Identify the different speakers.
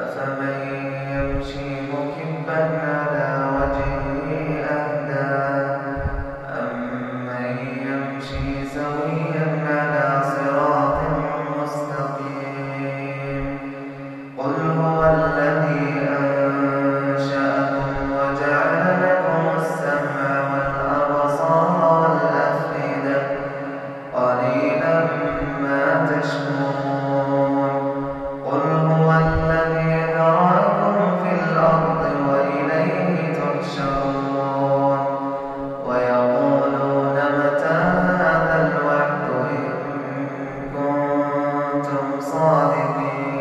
Speaker 1: أفمن يمشي مكبا على وجهه أهدى صادقين.